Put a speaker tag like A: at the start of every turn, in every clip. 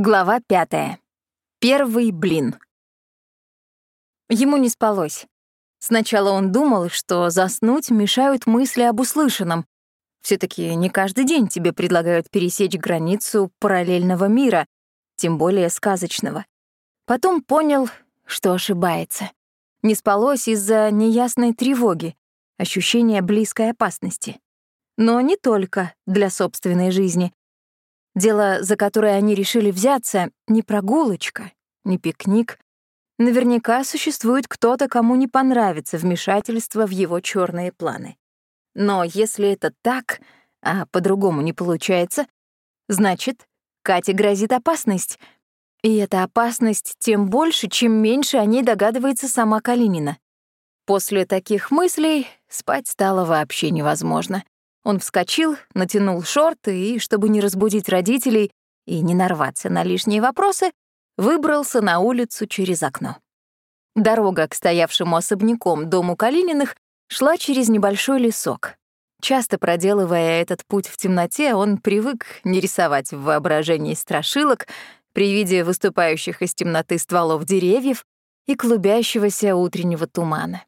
A: Глава пятая. Первый блин. Ему не спалось. Сначала он думал, что заснуть мешают мысли об услышанном. все таки не каждый день тебе предлагают пересечь границу параллельного мира, тем более сказочного. Потом понял, что ошибается. Не спалось из-за неясной тревоги, ощущения близкой опасности. Но не только для собственной жизни. Дело, за которое они решили взяться, не прогулочка, не пикник. Наверняка существует кто-то, кому не понравится вмешательство в его черные планы. Но если это так, а по-другому не получается, значит, Кате грозит опасность. И эта опасность тем больше, чем меньше о ней догадывается сама Калинина. После таких мыслей спать стало вообще невозможно. Он вскочил, натянул шорты и, чтобы не разбудить родителей и не нарваться на лишние вопросы, выбрался на улицу через окно. Дорога к стоявшему особняком дому Калининых шла через небольшой лесок. Часто проделывая этот путь в темноте, он привык не рисовать в воображении страшилок при виде выступающих из темноты стволов деревьев и клубящегося утреннего тумана.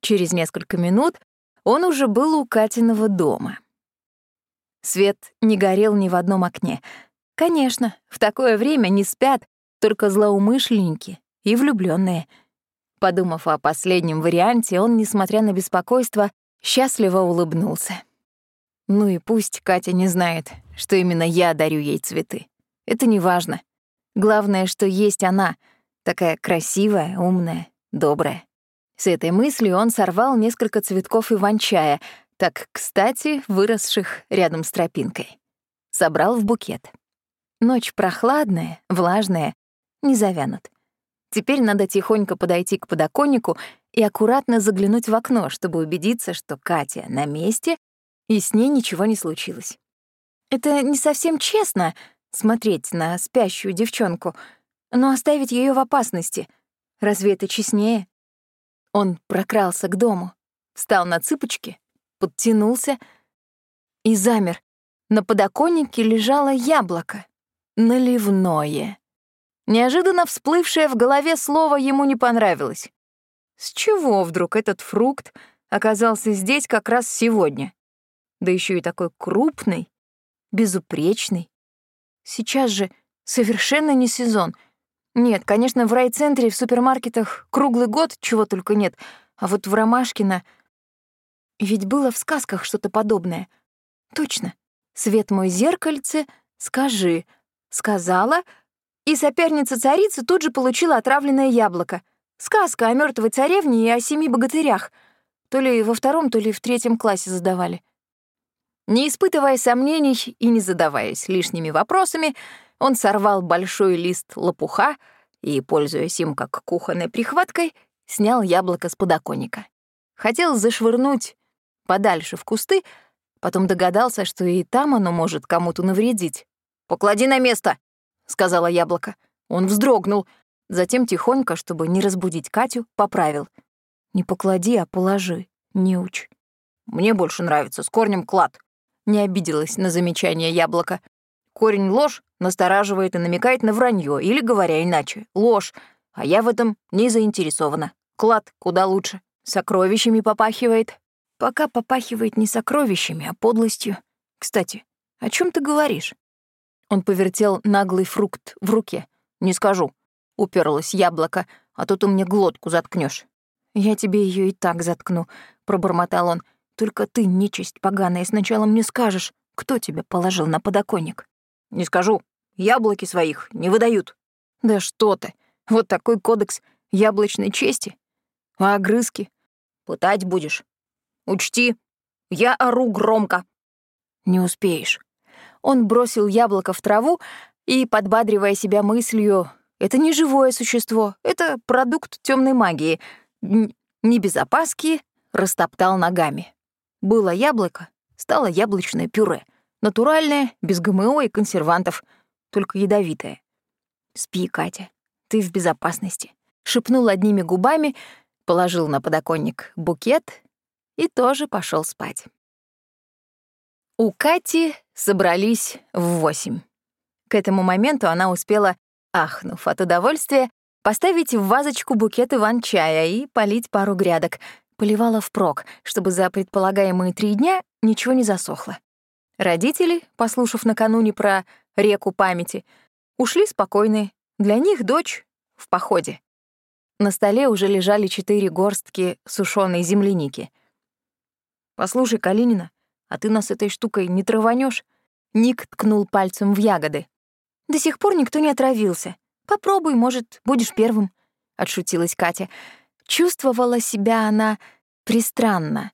A: Через несколько минут он уже был у Катиного дома. Свет не горел ни в одном окне. Конечно, в такое время не спят только злоумышленники и влюбленные. Подумав о последнем варианте, он, несмотря на беспокойство, счастливо улыбнулся. Ну и пусть Катя не знает, что именно я дарю ей цветы. Это не важно. Главное, что есть она, такая красивая, умная, добрая. С этой мыслью он сорвал несколько цветков иван-чая, так, кстати, выросших рядом с тропинкой. Собрал в букет. Ночь прохладная, влажная, не завянут. Теперь надо тихонько подойти к подоконнику и аккуратно заглянуть в окно, чтобы убедиться, что Катя на месте и с ней ничего не случилось. Это не совсем честно — смотреть на спящую девчонку, но оставить ее в опасности. Разве это честнее? Он прокрался к дому, встал на цыпочки, подтянулся и замер. На подоконнике лежало яблоко. Наливное. Неожиданно всплывшее в голове слово ему не понравилось. С чего вдруг этот фрукт оказался здесь как раз сегодня? Да еще и такой крупный, безупречный. Сейчас же совершенно не сезон — нет, конечно, в райцентре в супермаркетах круглый год чего только нет, а вот в Ромашкино... Ведь было в сказках что-то подобное. Точно. «Свет мой зеркальце, скажи». Сказала, и соперница царицы тут же получила отравленное яблоко. Сказка о мертвой царевне и о семи богатырях. То ли во втором, то ли в третьем классе задавали. Не испытывая сомнений и не задаваясь лишними вопросами, он сорвал большой лист лопуха и, пользуясь им как кухонной прихваткой, снял яблоко с подоконника. Хотел зашвырнуть подальше в кусты, потом догадался, что и там оно может кому-то навредить. «Поклади на место!» — сказала яблоко. Он вздрогнул, затем тихонько, чтобы не разбудить Катю, поправил. «Не поклади, а положи, не учь». «Мне больше нравится, с корнем клад», — не обиделась на замечание яблоко. Корень ложь настораживает и намекает на вранье, или, говоря иначе, ложь, а я в этом не заинтересована. Клад куда лучше. Сокровищами попахивает. Пока попахивает не сокровищами, а подлостью. Кстати, о чем ты говоришь? Он повертел наглый фрукт в руке. Не скажу. Уперлось яблоко, а то ты мне глотку заткнешь. Я тебе ее и так заткну, пробормотал он. Только ты, нечисть поганая, сначала мне скажешь, кто тебя положил на подоконник. Не скажу. Яблоки своих не выдают. Да что ты. Вот такой кодекс яблочной чести. А огрызки? Пытать будешь. Учти, я ору громко. Не успеешь. Он бросил яблоко в траву и, подбадривая себя мыслью, это не живое существо, это продукт темной магии, не без опаски, растоптал ногами. Было яблоко, стало яблочное пюре. Натуральное, без ГМО и консервантов, только ядовитое. «Спи, Катя, ты в безопасности», — шепнул одними губами, положил на подоконник букет и тоже пошел спать. У Кати собрались в восемь. К этому моменту она успела, ахнув от удовольствия, поставить в вазочку букет иван-чая и полить пару грядок. Поливала впрок, чтобы за предполагаемые три дня ничего не засохло. Родители, послушав накануне про реку памяти, ушли спокойные. Для них дочь в походе. На столе уже лежали четыре горстки сушеной земляники. «Послушай, Калинина, а ты нас этой штукой не траванешь? Ник ткнул пальцем в ягоды. «До сих пор никто не отравился. Попробуй, может, будешь первым», — отшутилась Катя. Чувствовала себя она пристранно.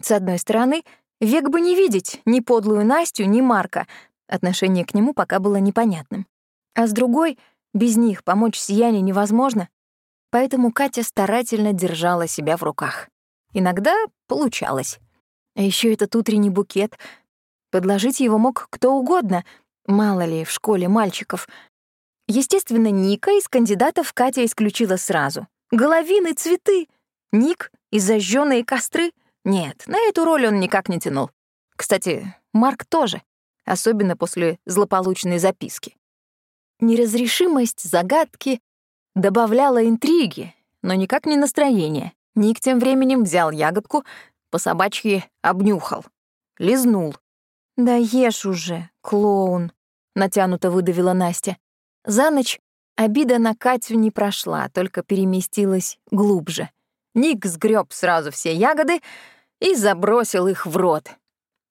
A: С одной стороны, век бы не видеть ни подлую Настю, ни Марка. Отношение к нему пока было непонятным. А с другой, без них помочь Сияне невозможно. Поэтому Катя старательно держала себя в руках. Иногда получалось. А еще этот утренний букет. Подложить его мог кто угодно, мало ли, в школе мальчиков. Естественно, Ника из кандидатов Катя исключила сразу. Головины, цветы. Ник и зажженные костры? Нет, на эту роль он никак не тянул. Кстати, Марк тоже, особенно после злополучной записки. Неразрешимость загадки добавляла интриги, но никак не настроение. Ник тем временем взял ягодку, по собачьи обнюхал, лизнул. «Да ешь уже, клоун», — натянуто выдавила Настя. За ночь обида на Катю не прошла, только переместилась глубже. Ник сгреб сразу все ягоды и забросил их в рот.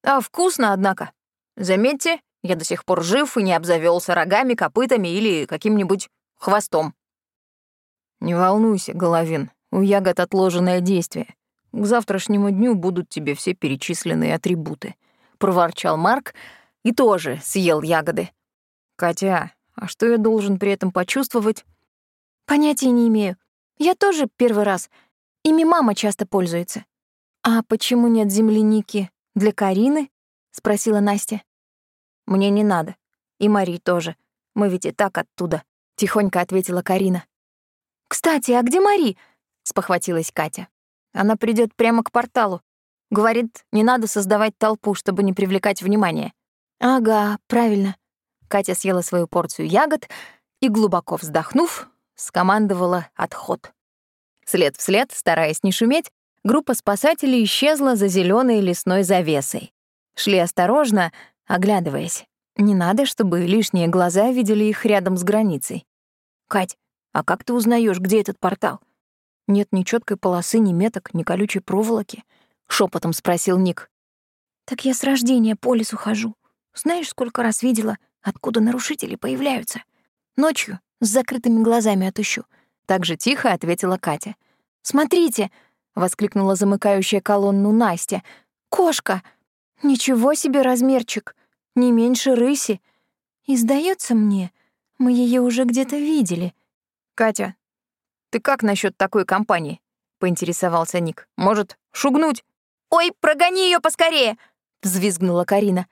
A: А вкусно, однако. Заметьте, я до сих пор жив и не обзавелся рогами, копытами или каким-нибудь хвостом. Не волнуйся, Головин, у ягод отложенное действие. К завтрашнему дню будут тебе все перечисленные атрибуты. Проворчал Марк и тоже съел ягоды. Катя, а что я должен при этом почувствовать? Понятия не имею. Я тоже первый раз. Ими мама часто пользуется. А почему нет земляники для Карины? Спросила Настя. Мне не надо. И Мари тоже. Мы ведь и так оттуда. Тихонько ответила Карина. «Кстати, а где Мари?» — спохватилась Катя. «Она придет прямо к порталу. Говорит, не надо создавать толпу, чтобы не привлекать внимание». «Ага, правильно». Катя съела свою порцию ягод и, глубоко вздохнув, скомандовала отход. След вслед, стараясь не шуметь, группа спасателей исчезла за зеленой лесной завесой. Шли осторожно, оглядываясь. Не надо, чтобы лишние глаза видели их рядом с границей. «Кать, а как ты узнаешь, где этот портал? Нет ни четкой полосы, ни меток, ни колючей проволоки, шепотом спросил Ник. Так я с рождения по лесу хожу. Знаешь, сколько раз видела, откуда нарушители появляются? Ночью с закрытыми глазами отыщу. Так же тихо ответила Катя. «Смотрите!» — воскликнула замыкающая колонну Настя. «Кошка! Ничего себе размерчик! Не меньше рыси! И сдается мне, мы ее уже где-то видели. «Катя, ты как насчет такой компании?» — поинтересовался Ник. «Может, шугнуть?» «Ой, прогони ее поскорее!» — взвизгнула Карина.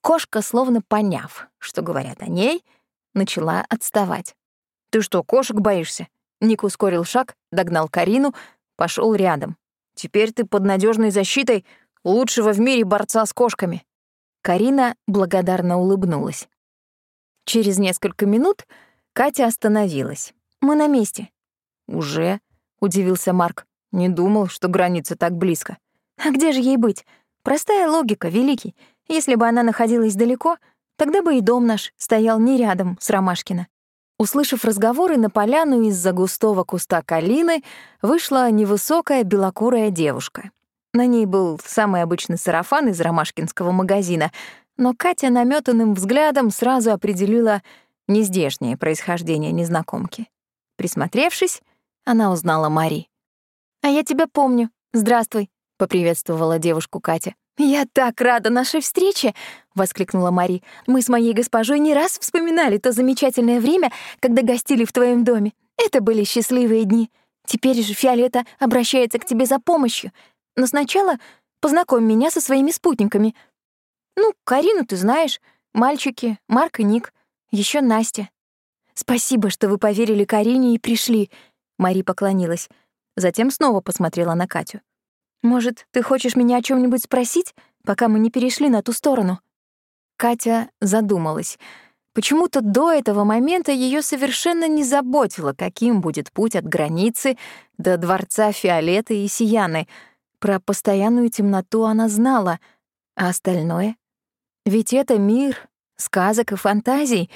A: Кошка, словно поняв, что говорят о ней, начала отставать. «Ты что, кошек боишься?» Ник ускорил шаг, догнал Карину, пошел рядом. «Теперь ты под надежной защитой лучшего в мире борца с кошками». Карина благодарно улыбнулась. Через несколько минут Катя остановилась. Мы на месте». «Уже?» — удивился Марк. «Не думал, что граница так близко». «А где же ей быть? Простая логика, Великий. Если бы она находилась далеко, тогда бы и дом наш стоял не рядом с Ромашкино». Услышав разговоры, на поляну из-за густого куста калины вышла невысокая белокурая девушка. На ней был самый обычный сарафан из ромашкинского магазина, но Катя наметанным взглядом сразу определила нездешнее происхождение незнакомки. Присмотревшись, она узнала Мари. «А я тебя помню. Здравствуй», — поприветствовала девушку Катя. «Я так рада нашей встрече!» — воскликнула Мари. «Мы с моей госпожой не раз вспоминали то замечательное время, когда гостили в твоем доме. Это были счастливые дни. Теперь же Фиолета обращается к тебе за помощью. Но сначала познакомь меня со своими спутниками. Ну, Карину ты знаешь, мальчики, Марк и Ник, еще Настя. «Спасибо, что вы поверили Карине и пришли», — Мари поклонилась. Затем снова посмотрела на Катю. «Может, ты хочешь меня о чем нибудь спросить, пока мы не перешли на ту сторону?» Катя задумалась. Почему-то до этого момента ее совершенно не заботило, каким будет путь от границы до дворца Фиолеты и Сияны. Про постоянную темноту она знала, а остальное? Ведь это мир сказок и фантазий.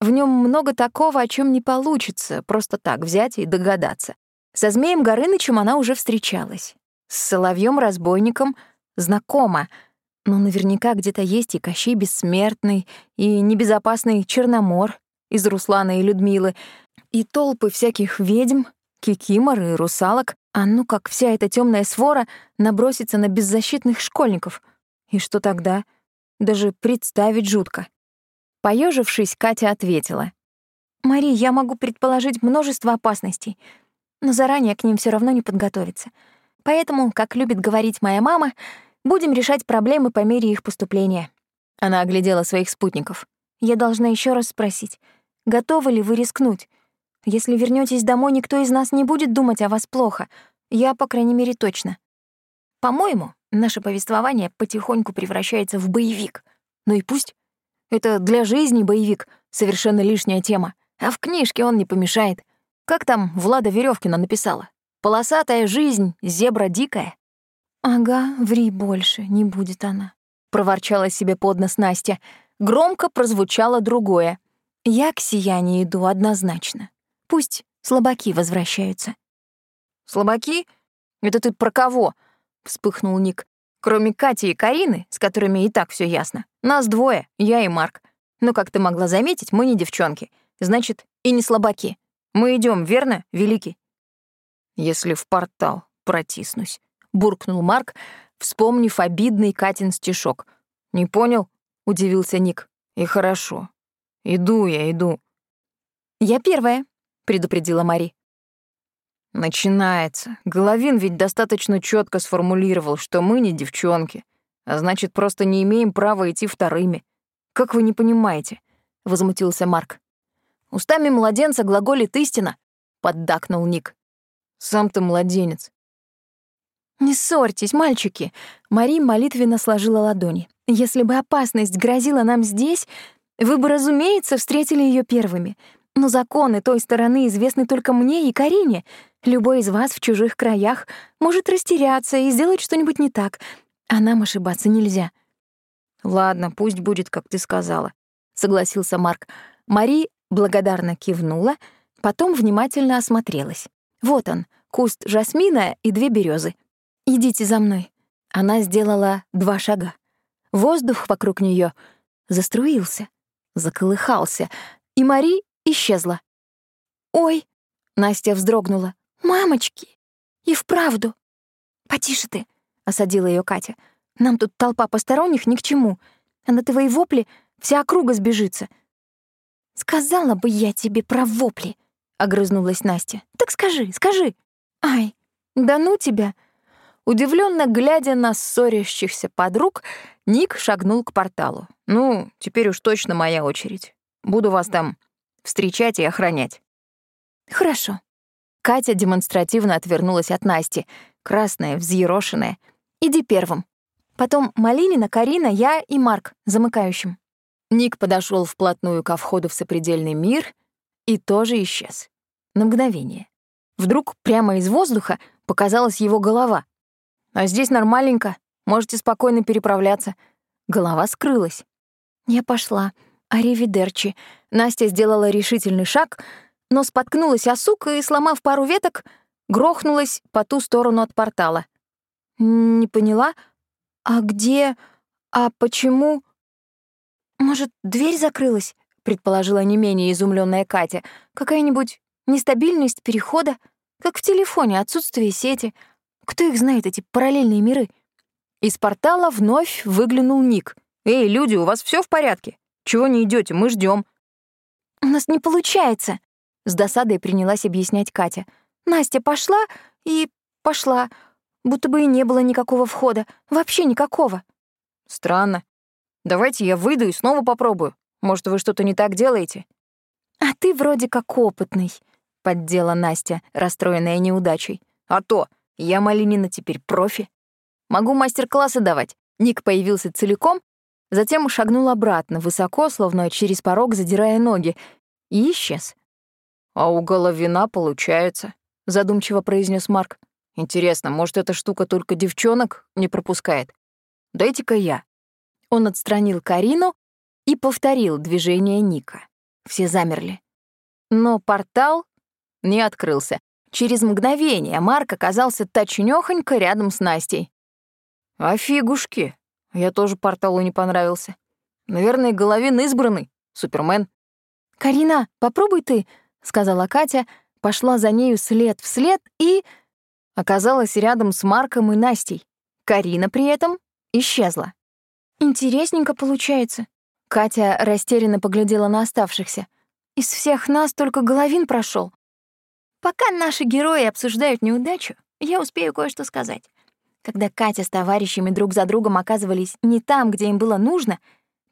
A: В нем много такого, о чем не получится просто так взять и догадаться. Со Змеем Горынычем она уже встречалась. С соловьем разбойником знакома — но наверняка где-то есть и Кощей Бессмертный, и небезопасный Черномор из Руслана и Людмилы, и толпы всяких ведьм, кикимор и русалок, а ну как вся эта темная свора набросится на беззащитных школьников. И что тогда? Даже представить жутко. Поежившись, Катя ответила. «Мари, я могу предположить множество опасностей, но заранее к ним все равно не подготовиться. Поэтому, как любит говорить моя мама, Будем решать проблемы по мере их поступления». Она оглядела своих спутников. «Я должна еще раз спросить, готовы ли вы рискнуть? Если вернетесь домой, никто из нас не будет думать о вас плохо. Я, по крайней мере, точно. По-моему, наше повествование потихоньку превращается в боевик. Ну и пусть. Это для жизни боевик, совершенно лишняя тема. А в книжке он не помешает. Как там Влада Веревкина написала? «Полосатая жизнь, зебра дикая». «Ага, ври больше, не будет она», — проворчала себе под нос Настя. Громко прозвучало другое. «Я к сиянию иду однозначно. Пусть слабаки возвращаются». «Слабаки? Это ты про кого?» — вспыхнул Ник. «Кроме Кати и Карины, с которыми и так все ясно. Нас двое, я и Марк. Но, как ты могла заметить, мы не девчонки. Значит, и не слабаки. Мы идем, верно, Великий?» «Если в портал протиснусь», буркнул Марк, вспомнив обидный Катин стишок. «Не понял?» — удивился Ник. «И хорошо. Иду я, иду». «Я первая», — предупредила Мари. Начинается. Головин ведь достаточно четко сформулировал, что мы не девчонки, а значит, просто не имеем права идти вторыми. Как вы не понимаете? возмутился Марк. Устами младенца глаголит истина, поддакнул Ник. Сам ты младенец. «Не ссорьтесь, мальчики!» Мари молитвенно сложила ладони. «Если бы опасность грозила нам здесь, вы бы, разумеется, встретили ее первыми. Но законы той стороны известны только мне и Карине. Любой из вас в чужих краях может растеряться и сделать что-нибудь не так, а нам ошибаться нельзя». «Ладно, пусть будет, как ты сказала», — согласился Марк. Мари благодарно кивнула, потом внимательно осмотрелась. Вот он, куст жасмина и две березы. «Идите за мной». Она сделала два шага. Воздух вокруг нее заструился, заколыхался, и Мари исчезла. «Ой!» — Настя вздрогнула. «Мамочки! И вправду!» «Потише ты!» — осадила ее Катя. «Нам тут толпа посторонних ни к чему, а на твои вопли вся округа сбежится». «Сказала бы я тебе про вопли!» — огрызнулась Настя. «Так скажи, скажи!» «Ай, да ну тебя!» Удивленно глядя на ссорящихся подруг, Ник шагнул к порталу. «Ну, теперь уж точно моя очередь. Буду вас там встречать и охранять». «Хорошо». Катя демонстративно отвернулась от Насти, красная, взъерошенная. «Иди первым. Потом Малинина, Карина, я и Марк, замыкающим». Ник подошел вплотную ко входу в сопредельный мир и тоже исчез. На мгновение. Вдруг прямо из воздуха показалась его голова — а здесь нормальненько, можете спокойно переправляться». Голова скрылась. Я пошла. Аривидерчи. Настя сделала решительный шаг, но споткнулась о сук и, сломав пару веток, грохнулась по ту сторону от портала. «Не поняла? А где? А почему?» «Может, дверь закрылась?» — предположила не менее изумленная Катя. «Какая-нибудь нестабильность перехода? Как в телефоне, отсутствие сети. Кто их знает, эти параллельные миры? Из портала вновь выглянул Ник. «Эй, люди, у вас все в порядке? Чего не идете? Мы ждем. «У нас не получается», — с досадой принялась объяснять Катя. «Настя пошла и пошла, будто бы и не было никакого входа, вообще никакого». «Странно. Давайте я выйду и снова попробую. Может, вы что-то не так делаете?» «А ты вроде как опытный», — поддела Настя, расстроенная неудачей. «А то! Я Малинина теперь профи. Могу мастер-классы давать. Ник появился целиком, Затем шагнул обратно, высоко, словно через порог задирая ноги, и исчез.
B: «А у Головина получается», — задумчиво произнес Марк. «Интересно, может, эта штука только девчонок не пропускает? Дайте-ка я».
A: Он отстранил Карину и повторил движение Ника. Все замерли. Но портал не открылся. Через мгновение Марк оказался точнёхонько рядом с Настей.
B: «А фигушки!» Я тоже порталу не понравился. Наверное, Головин избранный, Супермен.
A: «Карина, попробуй ты», — сказала Катя, пошла за нею след в след и... оказалась рядом с Марком и Настей. Карина при этом исчезла. «Интересненько получается». Катя растерянно поглядела на оставшихся. «Из всех нас только Головин прошел. Пока наши герои обсуждают неудачу, я успею кое-что сказать. Когда Катя с товарищами друг за другом оказывались не там, где им было нужно,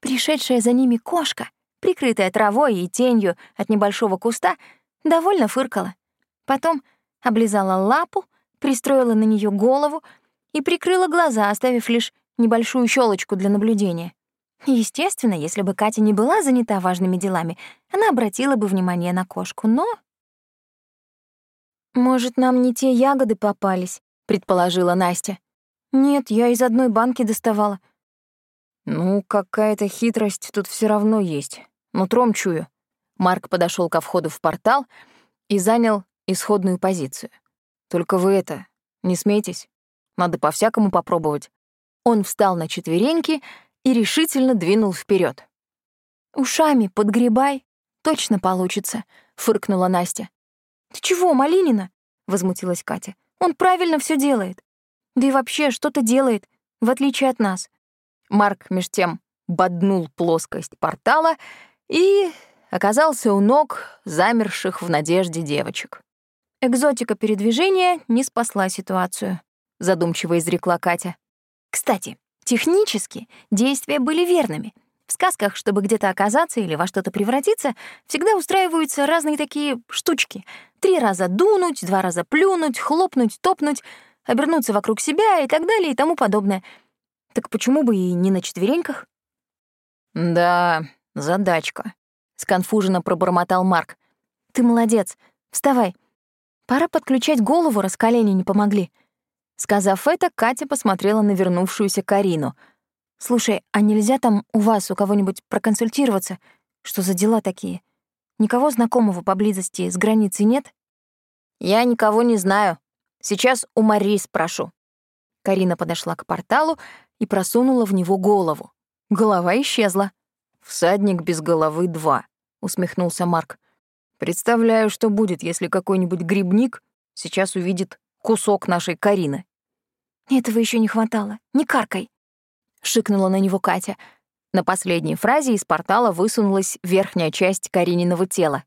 A: пришедшая за ними кошка, прикрытая травой и тенью от небольшого куста, довольно фыркала. Потом облизала лапу, пристроила на нее голову и прикрыла глаза, оставив лишь небольшую щелочку для наблюдения. Естественно, если бы Катя не была занята важными делами, она обратила бы внимание на кошку, но... «Может, нам не те ягоды попались?» — предположила Настя. «Нет, я из одной банки доставала».
B: «Ну, какая-то хитрость тут все равно есть. Нутром чую».
A: Марк подошел ко входу в портал и занял исходную позицию.
B: «Только вы это, не смейтесь. Надо по-всякому попробовать».
A: Он встал на четвереньки и решительно двинул вперед. «Ушами подгребай, точно получится», — фыркнула Настя. «Ты чего, Малинина?» — возмутилась Катя. «Он правильно все делает. Да и вообще что-то делает, в отличие от нас».
B: Марк, меж тем, боднул плоскость портала и оказался у ног замерших в надежде девочек.
A: «Экзотика передвижения не спасла ситуацию», — задумчиво изрекла Катя. «Кстати, технически действия были верными. В сказках, чтобы где-то оказаться или во что-то превратиться, всегда устраиваются разные такие штучки. Три раза дунуть, два раза плюнуть, хлопнуть, топнуть, обернуться вокруг себя и так далее и тому подобное. Так почему бы и не на четвереньках?
B: «Да, задачка», — сконфуженно пробормотал Марк.
A: «Ты молодец. Вставай. Пора подключать голову, раз колени не помогли». Сказав это, Катя посмотрела на вернувшуюся Карину. «Слушай, а нельзя там у вас у кого-нибудь проконсультироваться? Что за дела такие? Никого знакомого поблизости с границей нет?»
B: «Я никого не знаю. Сейчас у Мари спрошу».
A: Карина подошла к порталу и просунула в него голову. Голова исчезла.
B: «Всадник без головы два», — усмехнулся Марк. «Представляю, что будет, если какой-нибудь грибник сейчас увидит кусок нашей Карины».
A: «Этого еще не хватало. Не каркай», — шикнула на него Катя. На последней фразе из портала высунулась верхняя часть Карининого тела.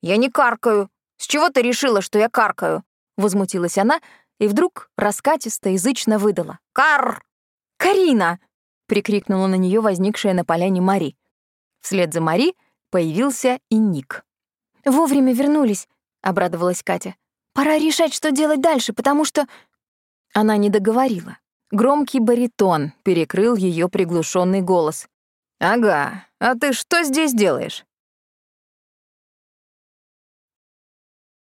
B: «Я не каркаю. С чего ты решила, что я каркаю?»
A: Возмутилась она и вдруг раскатисто язычно выдала.
B: «Кар!»
A: «Карина!» — прикрикнула на нее возникшая на поляне Мари. Вслед за Мари появился и Ник. «Вовремя вернулись», — обрадовалась Катя. «Пора решать, что делать дальше, потому что...» Она не договорила. Громкий баритон перекрыл ее приглушенный голос.
B: «Ага, а ты что здесь делаешь?